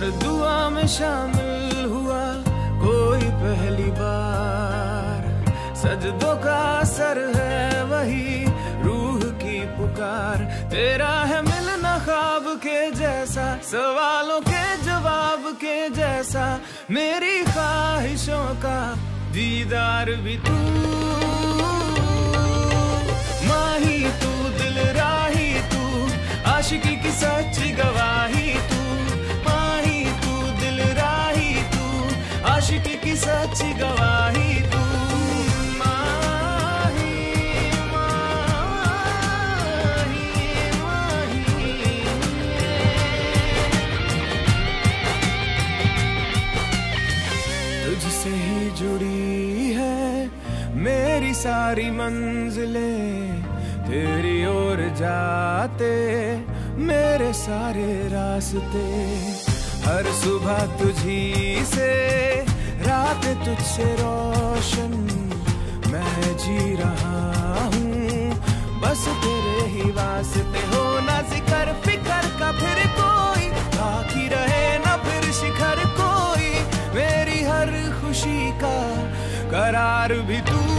में शामिल हुआ कोई पहली बार। सजदों का असर है वही रूह की पुकार। तेरा है मिलना ख्वाब के जैसा, सवालों के जवाब के जैसा। मेरी ख्वाहिशों का दीदार भी तू। माही तू, दिल राही तू, आशिकी आशिकी की सच्ची गवाही तू। तुझसे ही जुड़ी है मेरी सारी मंजिलें, तेरी ओर जाते मेरे सारे रास्ते। हर सुबह तुझी से रात तुझसे रोशन, मैं जी रहा हूँ। बस तेरे ही वास्ते हो ना ज़िक्र, फिकर का फिर कोई, बाकी रहे ना फिर शिखर कोई। मेरी हर खुशी का करार भी तू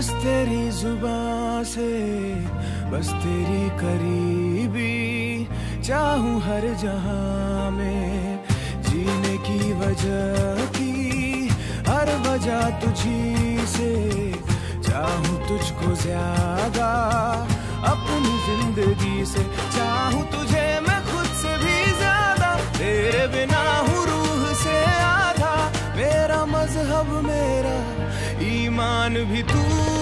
बस तेरी ज़ुबान से, बस तेरी करीबी। चाहूँ हर जहाँ में जीने की वजह की, हर वजह तुझी से। चाहूँ तुझको ज़्यादा अपनी ज़िंदगी से, चाहूँ तुझे मैं खुद से भी ज़्यादा, तेरे बिना ईमान भी तू।